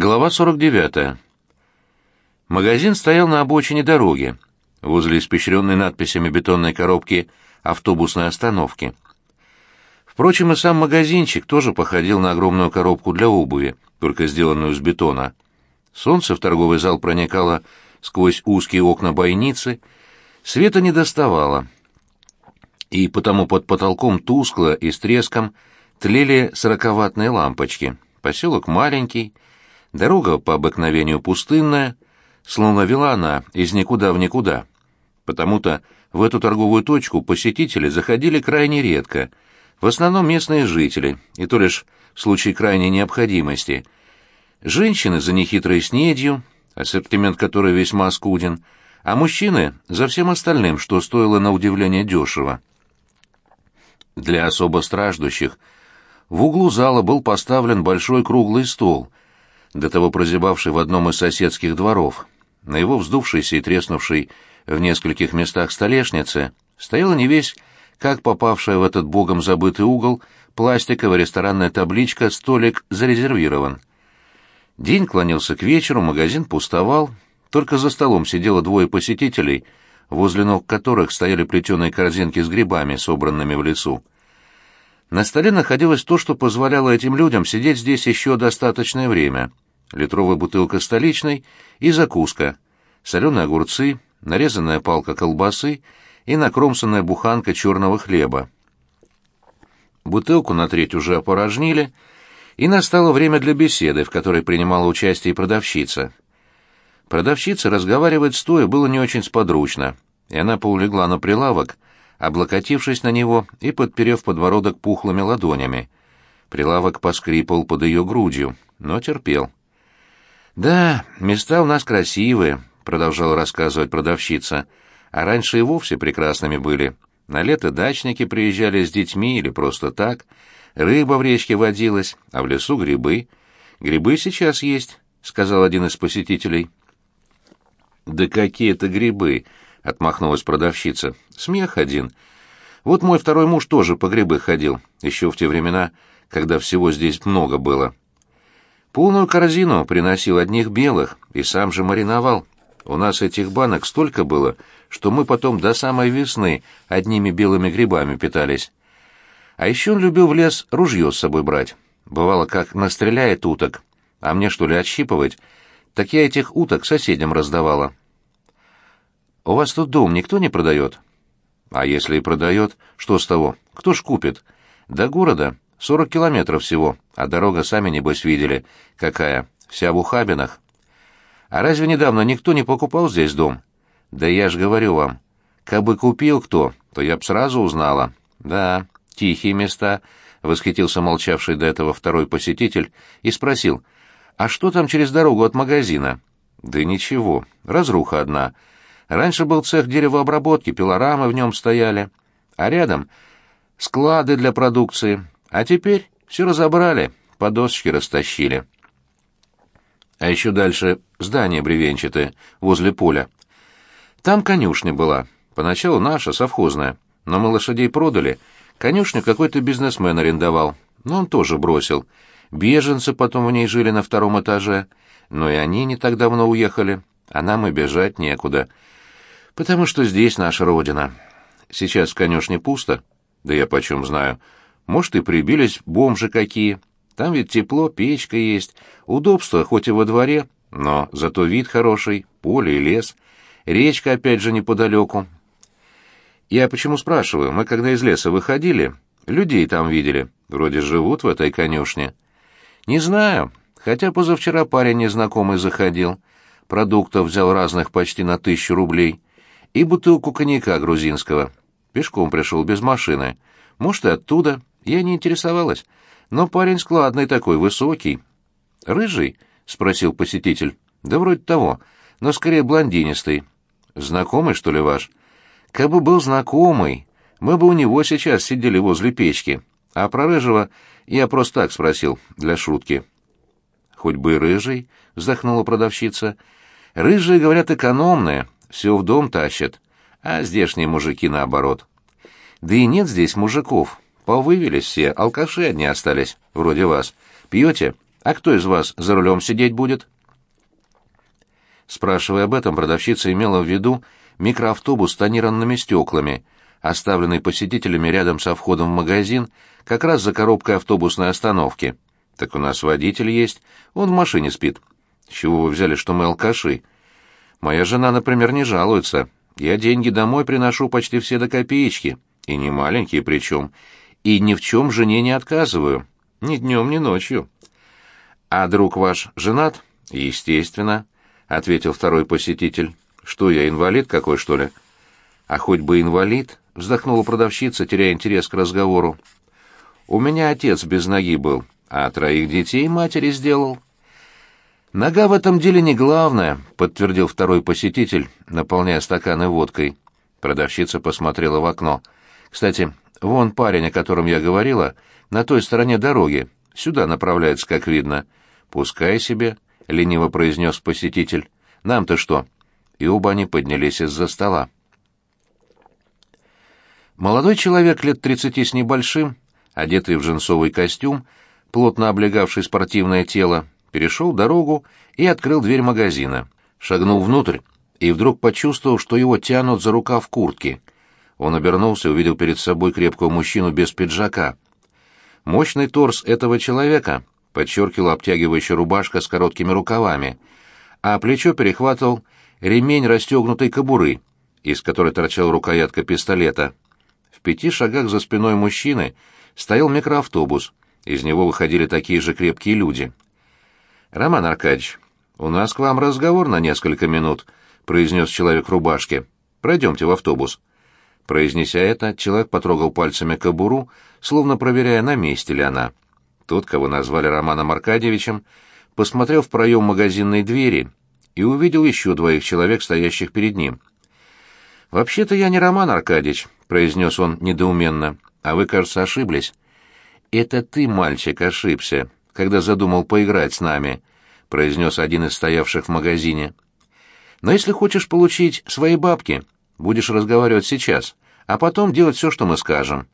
Глава 49. Магазин стоял на обочине дороги, возле испещренной надписями бетонной коробки автобусной остановки. Впрочем, и сам магазинчик тоже походил на огромную коробку для обуви, только сделанную из бетона. Солнце в торговый зал проникало сквозь узкие окна бойницы, света не доставало, и потому под потолком тускло и с треском тлели сороковатные лампочки. Поселок маленький, Дорога по обыкновению пустынная, словно вела она из никуда в никуда. Потому-то в эту торговую точку посетители заходили крайне редко, в основном местные жители, и то лишь в случае крайней необходимости. Женщины за нехитрой снедью, ассортимент которой весьма скуден, а мужчины за всем остальным, что стоило на удивление дешево. Для особо страждущих в углу зала был поставлен большой круглый стол — до того прозябавший в одном из соседских дворов. На его вздувшейся и треснувшей в нескольких местах столешнице стояла не весь, как попавшая в этот богом забытый угол, пластиковая ресторанная табличка «Столик зарезервирован». День клонился к вечеру, магазин пустовал, только за столом сидело двое посетителей, возле ног которых стояли плетеные корзинки с грибами, собранными в лесу. На столе находилось то, что позволяло этим людям сидеть здесь еще достаточное время. Литровая бутылка столичной и закуска, соленые огурцы, нарезанная палка колбасы и накромсанная буханка черного хлеба. Бутылку на треть уже опорожнили, и настало время для беседы, в которой принимала участие и продавщица. Продавщица разговаривать стоя было не очень сподручно, и она поулегла на прилавок, облокотившись на него и подперев подбородок пухлыми ладонями. Прилавок поскрипал под ее грудью, но терпел. «Да, места у нас красивые», — продолжала рассказывать продавщица. «А раньше и вовсе прекрасными были. На лето дачники приезжали с детьми или просто так. Рыба в речке водилась, а в лесу грибы. Грибы сейчас есть», — сказал один из посетителей. «Да какие это грибы!» — отмахнулась продавщица. «Смех один. Вот мой второй муж тоже по грибы ходил, еще в те времена, когда всего здесь много было. Полную корзину приносил одних белых и сам же мариновал. У нас этих банок столько было, что мы потом до самой весны одними белыми грибами питались. А еще он любил в лес ружье с собой брать. Бывало, как настреляет уток, а мне что ли отщипывать, так я этих уток соседям раздавала». «У вас тут дом никто не продает?» «А если и продает, что с того? Кто ж купит? До города сорок километров всего, а дорога сами, небось, видели. Какая? Вся в ухабинах. А разве недавно никто не покупал здесь дом? Да я ж говорю вам, как бы купил кто, то я б сразу узнала. Да, тихие места», — восхитился молчавший до этого второй посетитель и спросил, «А что там через дорогу от магазина?» «Да ничего, разруха одна». Раньше был цех деревообработки, пилорамы в нем стояли, а рядом склады для продукции, а теперь все разобрали, по досочке растащили. А еще дальше здание бревенчатое, возле поля. Там конюшня была, поначалу наша, совхозная, но мы лошадей продали, конюшню какой-то бизнесмен арендовал, но он тоже бросил. Беженцы потом в ней жили на втором этаже, но и они не так давно уехали, а нам и бежать некуда — Потому что здесь наша родина. Сейчас в конюшне пусто. Да я почем знаю. Может, и прибились бомжи какие. Там ведь тепло, печка есть, удобство хоть и во дворе, но зато вид хороший, поле и лес. Речка опять же неподалеку. Я почему спрашиваю? Мы когда из леса выходили, людей там видели. Вроде живут в этой конюшне. Не знаю. Хотя позавчера парень незнакомый заходил. Продуктов взял разных почти на тысячу рублей и бутылку коньяка грузинского. Пешком пришел без машины. Может, и оттуда. Я не интересовалась. Но парень складный такой, высокий. «Рыжий?» — спросил посетитель. «Да вроде того, но скорее блондинистый. Знакомый, что ли, ваш?» «Как бы был знакомый, мы бы у него сейчас сидели возле печки. А про Рыжего я просто так спросил, для шутки». «Хоть бы и рыжий», — вздохнула продавщица. «Рыжие, говорят, экономные, все в дом тащат, а здешние мужики наоборот. Да и нет здесь мужиков, повывелись все, алкаши одни остались, вроде вас. Пьете? А кто из вас за рулем сидеть будет?» Спрашивая об этом, продавщица имела в виду микроавтобус с тонированными стеклами, оставленный посетителями рядом со входом в магазин, как раз за коробкой автобусной остановки. «Так у нас водитель есть, он в машине спит». «С чего вы взяли, что мы алкаши?» «Моя жена, например, не жалуется. Я деньги домой приношу почти все до копеечки, и не маленькие причем, и ни в чем жене не отказываю, ни днем, ни ночью». «А друг ваш женат?» «Естественно», — ответил второй посетитель. «Что, я инвалид какой, что ли?» «А хоть бы инвалид», — вздохнула продавщица, теряя интерес к разговору. «У меня отец без ноги был, а троих детей матери сделал». «Нога в этом деле не главное», — подтвердил второй посетитель, наполняя стаканы водкой. Продавщица посмотрела в окно. «Кстати, вон парень, о котором я говорила, на той стороне дороги. Сюда направляется, как видно». «Пускай себе», — лениво произнес посетитель. «Нам-то что?» И оба они поднялись из-за стола. Молодой человек лет тридцати с небольшим, одетый в джинсовый костюм, плотно облегавший спортивное тело, перешел дорогу и открыл дверь магазина. Шагнул внутрь и вдруг почувствовал, что его тянут за рукав куртки. Он обернулся и увидел перед собой крепкого мужчину без пиджака. Мощный торс этого человека подчеркивала обтягивающая рубашка с короткими рукавами, а плечо перехватывал ремень расстегнутой кобуры, из которой торчала рукоятка пистолета. В пяти шагах за спиной мужчины стоял микроавтобус, из него выходили такие же крепкие люди — «Роман Аркадьевич, у нас к вам разговор на несколько минут», — произнес человек в рубашке. «Пройдемте в автобус». Произнеся это, человек потрогал пальцами кобуру, словно проверяя, на месте ли она. Тот, кого назвали Романом Аркадьевичем, посмотрел в проем магазинной двери и увидел еще двоих человек, стоящих перед ним. «Вообще-то я не Роман Аркадьевич», — произнес он недоуменно, — «а вы, кажется, ошиблись». «Это ты, мальчик, ошибся», когда задумал поиграть с нами», — произнес один из стоявших в магазине. «Но если хочешь получить свои бабки, будешь разговаривать сейчас, а потом делать все, что мы скажем.